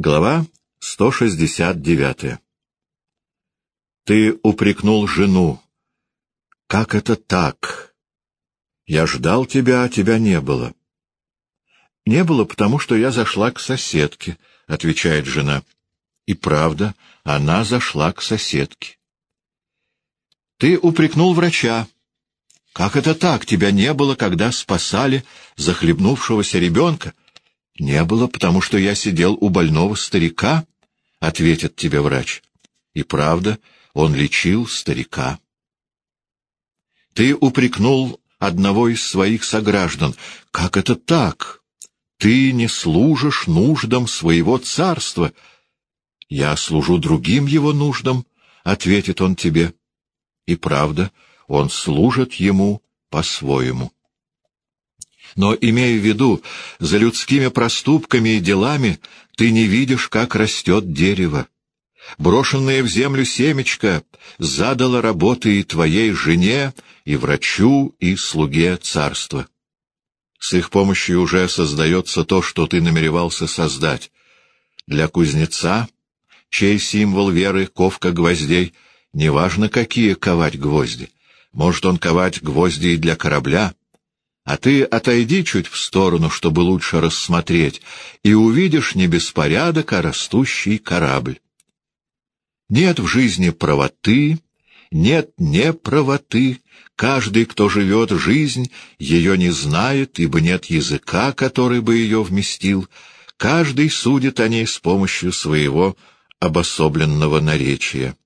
Глава 169 Ты упрекнул жену. Как это так? Я ждал тебя, а тебя не было. Не было, потому что я зашла к соседке, — отвечает жена. И правда, она зашла к соседке. Ты упрекнул врача. Как это так? Тебя не было, когда спасали захлебнувшегося ребенка? — не было, потому что я сидел у больного старика, — ответит тебе врач. И правда, он лечил старика. Ты упрекнул одного из своих сограждан. Как это так? Ты не служишь нуждам своего царства. Я служу другим его нуждам, — ответит он тебе. И правда, он служит ему по-своему. Но, имея в виду, за людскими проступками и делами ты не видишь, как растет дерево. Брошенное в землю семечко задало работы и твоей жене, и врачу, и слуге царства. С их помощью уже создается то, что ты намеревался создать. Для кузнеца, чей символ веры — ковка гвоздей, неважно, какие ковать гвозди. Может он ковать гвозди и для корабля, а ты отойди чуть в сторону, чтобы лучше рассмотреть, и увидишь не беспорядок, а растущий корабль. Нет в жизни правоты, нет неправоты. Каждый, кто живет жизнь, ее не знает, ибо нет языка, который бы ее вместил. Каждый судит о ней с помощью своего обособленного наречия.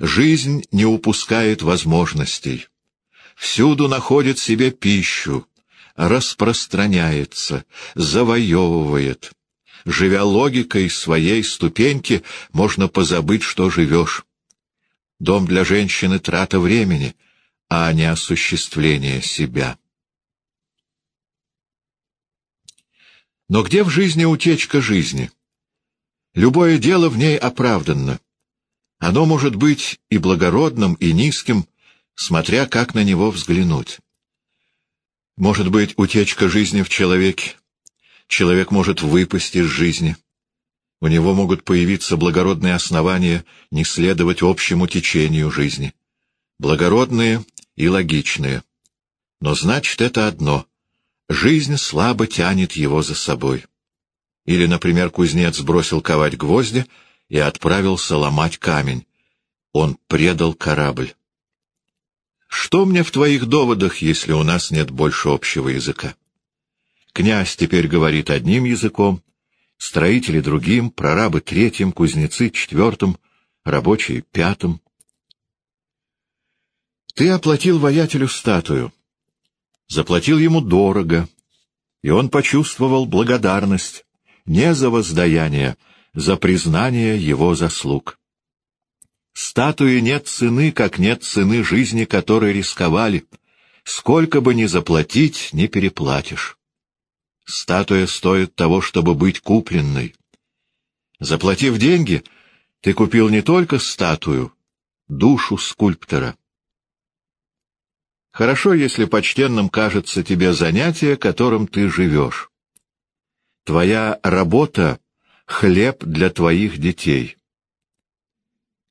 Жизнь не упускает возможностей всюду находит себе пищу, распространяется, завоевывает. Живя логикой своей ступеньки, можно позабыть, что живешь. Дом для женщины — трата времени, а не осуществление себя. Но где в жизни утечка жизни? Любое дело в ней оправданно. Оно может быть и благородным, и низким, смотря как на него взглянуть. Может быть, утечка жизни в человеке. Человек может выпасть из жизни. У него могут появиться благородные основания не следовать общему течению жизни. Благородные и логичные. Но значит это одно. Жизнь слабо тянет его за собой. Или, например, кузнец бросил ковать гвозди и отправился ломать камень. Он предал корабль. Что мне в твоих доводах, если у нас нет больше общего языка? Князь теперь говорит одним языком, строители другим, прорабы третьим, кузнецы четвертым, рабочие пятым. Ты оплатил воятелю статую, заплатил ему дорого, и он почувствовал благодарность не за воздаяние, за признание его заслуг. Статуи нет цены, как нет цены жизни, которой рисковали. Сколько бы ни заплатить, не переплатишь. Статуя стоит того, чтобы быть купленной. Заплатив деньги, ты купил не только статую, душу скульптора. Хорошо, если почтенным кажется тебе занятие, которым ты живешь. Твоя работа — хлеб для твоих детей.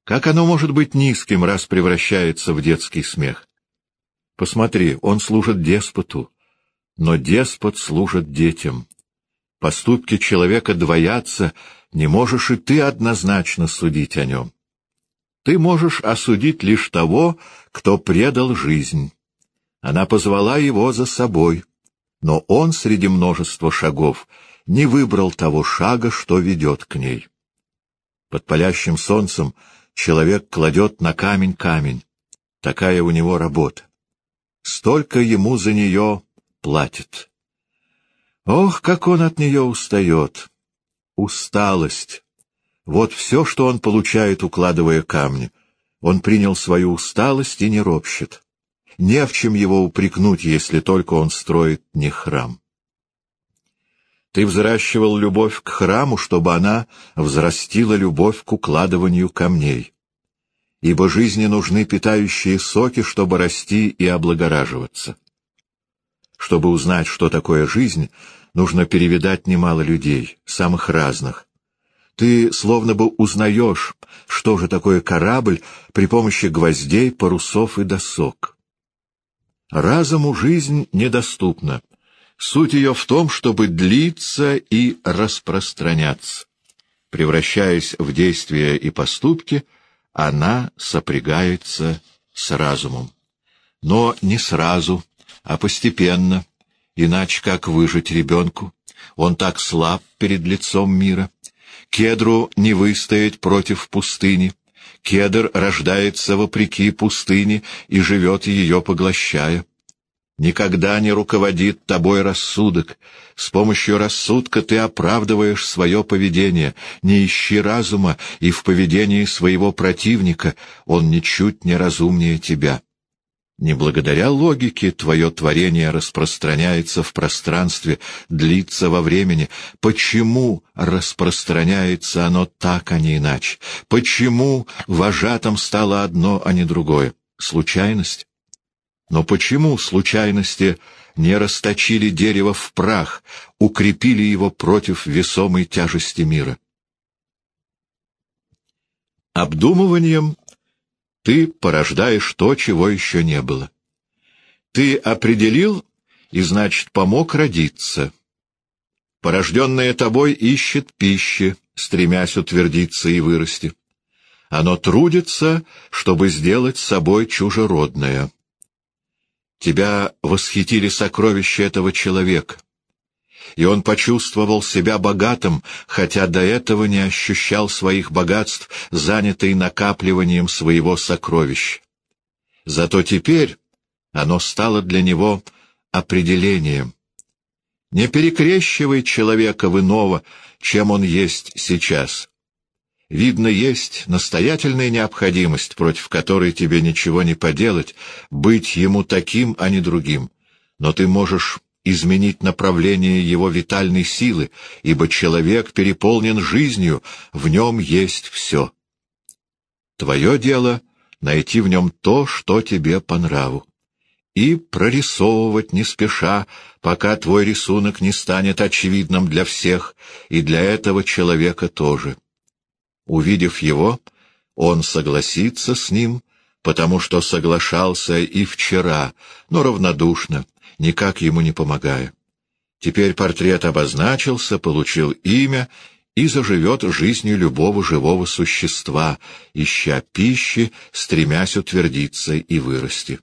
Как оно может быть низким, раз превращается в детский смех? Посмотри, он служит деспоту, но деспот служит детям. Поступки человека двоятся, не можешь и ты однозначно судить о нем. Ты можешь осудить лишь того, кто предал жизнь. Она позвала его за собой, но он среди множества шагов не выбрал того шага, что ведет к ней. Под палящим солнцем человек кладет на камень камень. Такая у него работа. Столько ему за нее платит. Ох, как он от нее устает! Усталость. Вот все, что он получает, укладывая камни. Он принял свою усталость и не ропщет. Не в чем его упрекнуть, если только он строит не храм. Ты взращивал любовь к храму, чтобы она взрастила любовь к укладыванию камней. Ибо жизни нужны питающие соки, чтобы расти и облагораживаться. Чтобы узнать, что такое жизнь, нужно перевидать немало людей, самых разных. Ты словно бы узнаешь, что же такое корабль при помощи гвоздей, парусов и досок. Разуму жизнь недоступна. Суть ее в том, чтобы длиться и распространяться. Превращаясь в действия и поступки, она сопрягается с разумом. Но не сразу, а постепенно, иначе как выжить ребенку? Он так слаб перед лицом мира. Кедру не выстоять против пустыни. Кедр рождается вопреки пустыне и живет ее поглощая. Никогда не руководит тобой рассудок. С помощью рассудка ты оправдываешь свое поведение. Не ищи разума, и в поведении своего противника он ничуть не разумнее тебя. Не благодаря логике твое творение распространяется в пространстве, длится во времени. Почему распространяется оно так, а не иначе? Почему вожатым стало одно, а не другое? Случайность? Но почему случайности не расточили дерево в прах, укрепили его против весомой тяжести мира? Обдумыванием ты порождаешь то, чего еще не было. Ты определил и, значит, помог родиться. Порожденное тобой ищет пищи, стремясь утвердиться и вырасти. Оно трудится, чтобы сделать собой чужеродное. Тебя восхитили сокровища этого человека и он почувствовал себя богатым, хотя до этого не ощущал своих богатств, занятый накапливанием своего сокровища. Зато теперь оно стало для него определением. Не перекрещивай человека в иного, чем он есть сейчас. Видно, есть настоятельная необходимость, против которой тебе ничего не поделать, быть ему таким, а не другим. Но ты можешь изменить направление его витальной силы, ибо человек переполнен жизнью, в нем есть все. Твое дело — найти в нем то, что тебе по нраву, и прорисовывать не спеша, пока твой рисунок не станет очевидным для всех, и для этого человека тоже. Увидев его, он согласится с ним, потому что соглашался и вчера, но равнодушно, никак ему не помогая. Теперь портрет обозначился, получил имя и заживет жизнью любого живого существа, ища пищи, стремясь утвердиться и вырасти.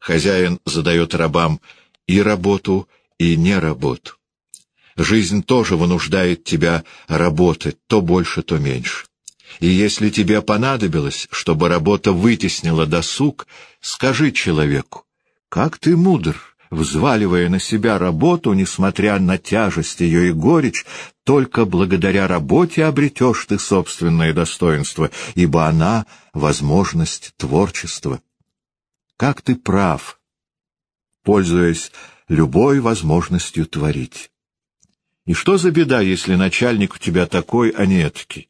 Хозяин задает рабам и работу, и не работу. Жизнь тоже вынуждает тебя работать, то больше, то меньше. И если тебе понадобилось, чтобы работа вытеснила досуг, скажи человеку, как ты мудр, взваливая на себя работу, несмотря на тяжесть ее и горечь, только благодаря работе обретешь ты собственное достоинство, ибо она — возможность творчества. Как ты прав, пользуясь любой возможностью творить. И что за беда, если начальник у тебя такой, а не этакий?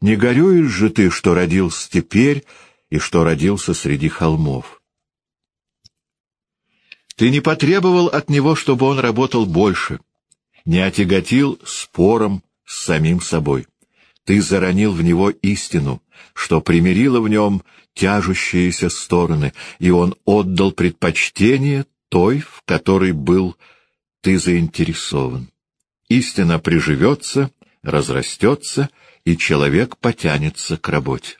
Не горюешь же ты, что родился теперь и что родился среди холмов? Ты не потребовал от него, чтобы он работал больше, не отяготил спором с самим собой. Ты заронил в него истину, что примирило в нем тяжущиеся стороны, и он отдал предпочтение той, в которой был ты заинтересован. Истина приживется, разрастется, и человек потянется к работе.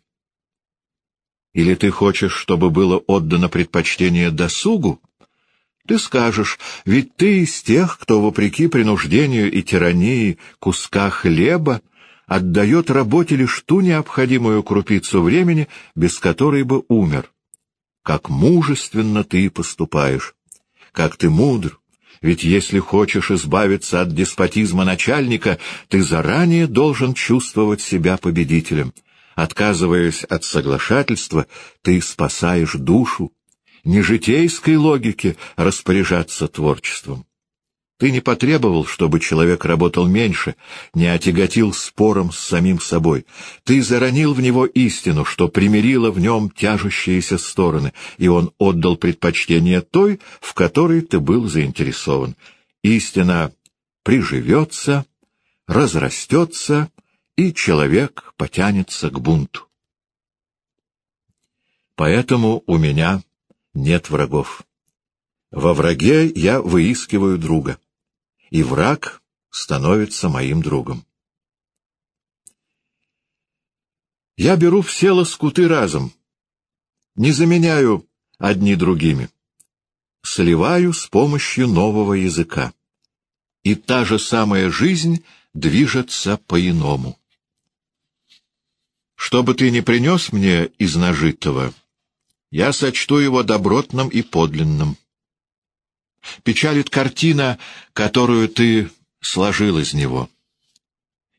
Или ты хочешь, чтобы было отдано предпочтение досугу, ты скажешь, ведь ты из тех, кто, вопреки принуждению и тирании куска хлеба, отдает работе лишь ту необходимую крупицу времени, без которой бы умер. Как мужественно ты поступаешь, как ты мудр, ведь если хочешь избавиться от деспотизма начальника, ты заранее должен чувствовать себя победителем. Отказываясь от соглашательства, ты спасаешь душу, не житейской логике распоряжаться творчеством. Ты не потребовал, чтобы человек работал меньше, не отяготил спором с самим собой. Ты заронил в него истину, что примирило в нем тяжущиеся стороны, и он отдал предпочтение той, в которой ты был заинтересован. Истина приживется, разрастется и человек потянется к бунту. Поэтому у меня нет врагов. Во враге я выискиваю друга, и враг становится моим другом. Я беру все лоскуты разом, не заменяю одни другими, сливаю с помощью нового языка, и та же самая жизнь движется по-иному. Что бы ты ни принес мне из нажитого, я сочту его добротным и подлинным. Печалит картина, которую ты сложил из него.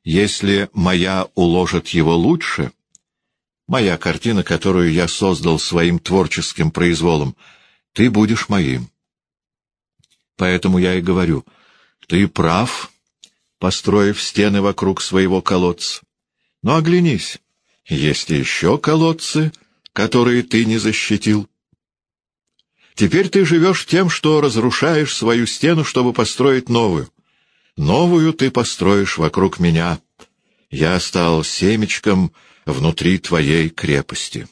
Если моя уложит его лучше, моя картина, которую я создал своим творческим произволом, ты будешь моим. Поэтому я и говорю, ты прав, построив стены вокруг своего колодца. Но оглянись, есть еще колодцы, которые ты не защитил. Теперь ты живешь тем, что разрушаешь свою стену, чтобы построить новую. Новую ты построишь вокруг меня. Я стал семечком внутри твоей крепости.